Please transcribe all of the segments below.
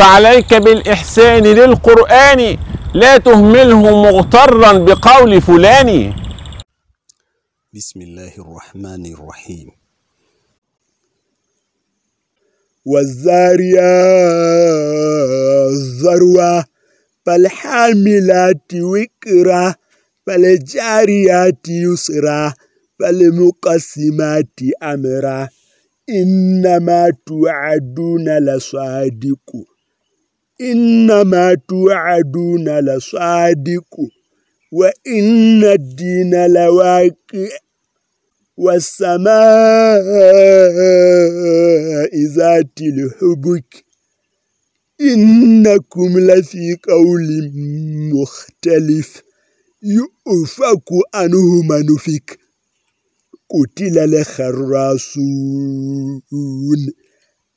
فعليك بالإحسان للقرآن لا تهمله مغترا بقول فلان. بسم الله الرحمن الرحيم. والزاريات ذروة فالحاملات وكرة فالجاريات يسرا فالمقسمات أمرا. إنما توعدون لصادق. إنما توعدون لصادق وإن الدين لواقع والسماء ذات الحبك. إنكم لفي قول مختلف يؤفك عنه منفك قتل الخراسون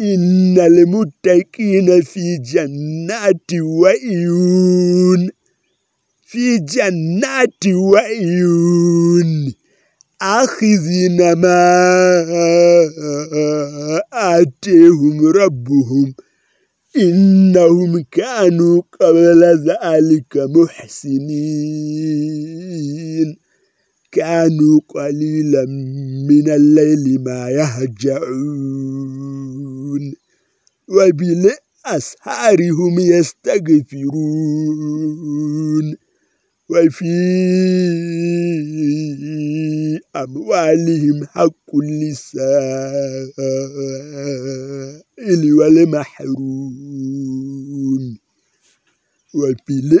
إن المتقين في جنات وعيون. في جنات وعيون. آخذين ما آتيهم ربهم. إنهم كانوا قبل ذلك محسنين. كانوا قليلا من الليل ما يهجعون. وبالأسحار هم يستغفرون. وفي أموالهم حق للسائل والمحروم. وفي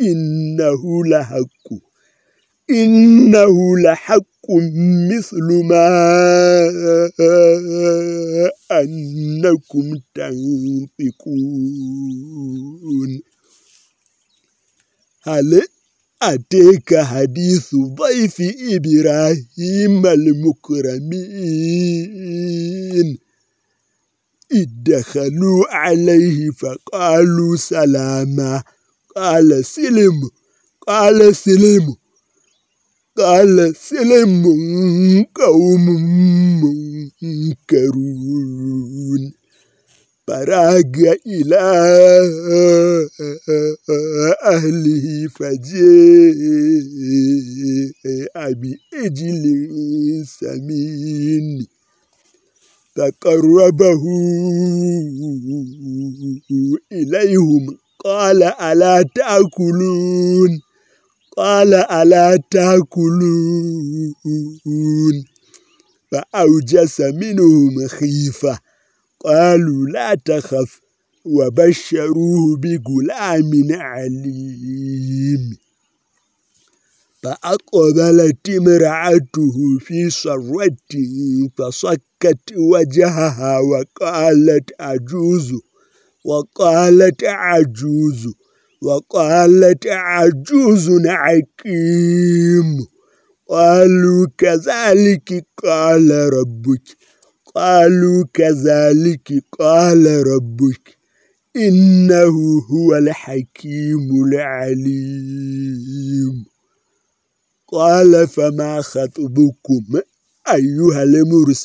إنه لحق. إنه لحق مثل ما أنكم تنفقون هل أتيك حديث ضيف إبراهيم المكرمين؟ ادخلوا عليه فقالوا سلاما. قال سلم قال سلم قال سلم قوم منكرون فراغ إلى أهله فجاء بإجل سمين فقربه إليهم قال ألا تأكلون؟ قال ألا تأكلون. فأوجس منهم خيفة قالوا لا تخف وبشروه بغلام عليم. فأقبلت امرأته في صرة فصكت وجهها وقالت عجوز وقالت عجوز وقالت عجوز عكيم قالوا كذلك قال ربك قالوا كذلك قال ربك إنه هو الحكيم العليم. قال فما خطبكم أيها المرسلون؟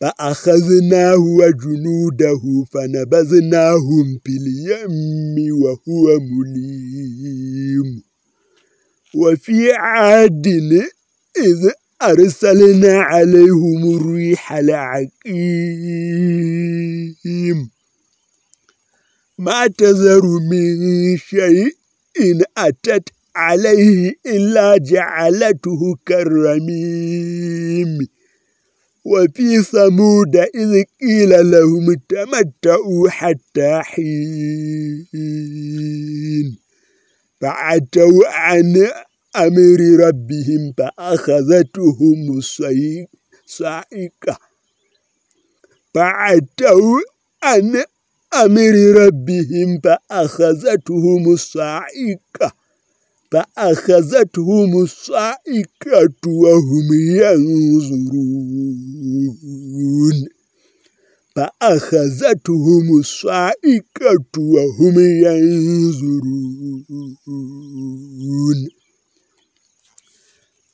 فأخذناه وجنوده فنبذناهم في اليم وهو مليم وفي عاد إذ أرسلنا عليهم الريح العقيم ما تذر من شيء إن أتت عليه إلا جعلته كالرميم وفي ثمود إذ قيل لهم تمتعوا حتى حين. فعتوا عن أمر ربهم فأخذتهم الصائقة فعتوا عن أمر ربهم فأخذتهم الصائقة فأخذتهم الصائقة وهم ينظرون فأخذتهم الصائقة وهم ينظرون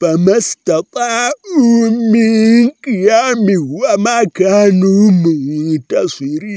فما استطاعوا من قيام وما كانوا منتصرين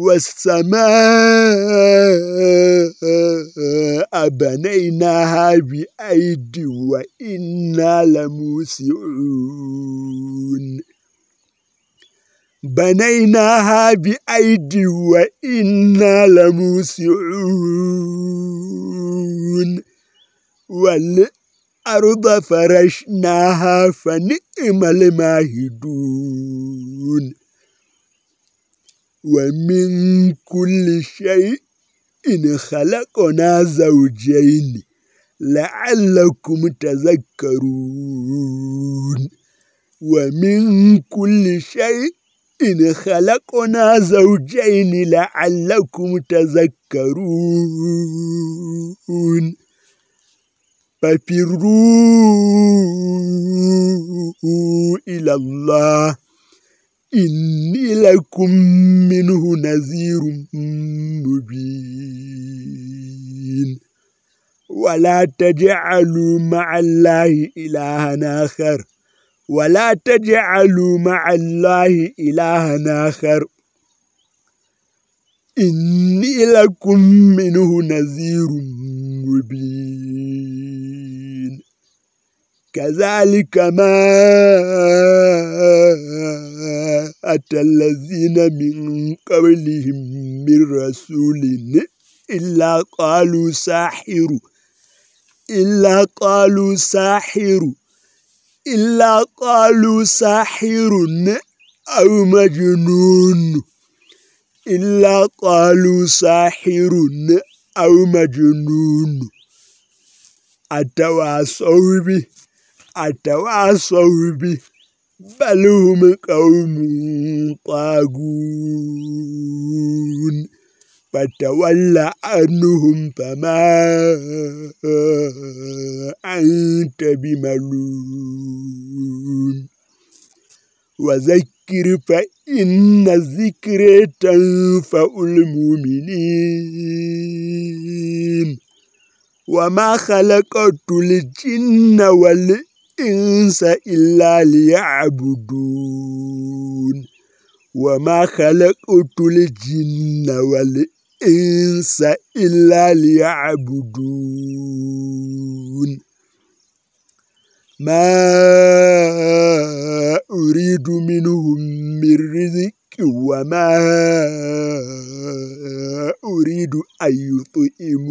والسماء بنيناها بأيد وإنا لموسعون. بنيناها بأيد وإنا لموسعون. والأرض فرشناها فنئم الماهدون. ومن كل شيء إن خلقنا زوجين لعلكم تذكرون. ومن كل شيء إن خلقنا زوجين لعلكم تذكرون. ففروا إلى الله. إني لكم منه نذير مبين. ولا تجعلوا مع الله إلها آخر. ولا تجعلوا مع الله إلها آخر. إني لكم منه نذير مبين. كذلك ما أتى الذين من قبلهم من رسول إلا قالوا ساحر إلا قالوا ساحر إلا قالوا ساحر أو مجنون إلا قالوا ساحر أو مجنون. أتواصوا به؟ أتواصوا به بل هم قوم طاغون فتولى عنهم فما أنت بملون وذكر فإن الذكر تنفع المؤمنين وما خلقت الجن والإنس إلا ليعبدون. وما خلقت الجن والإنس إلا ليعبدون. ما أريد منهم من رزق وما أريد أن يطئمون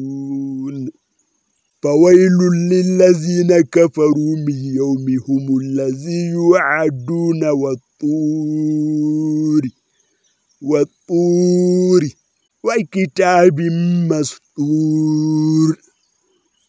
فويل للذين كفروا من يومهم الذي يوعدون والطور والطور وكتاب مسطور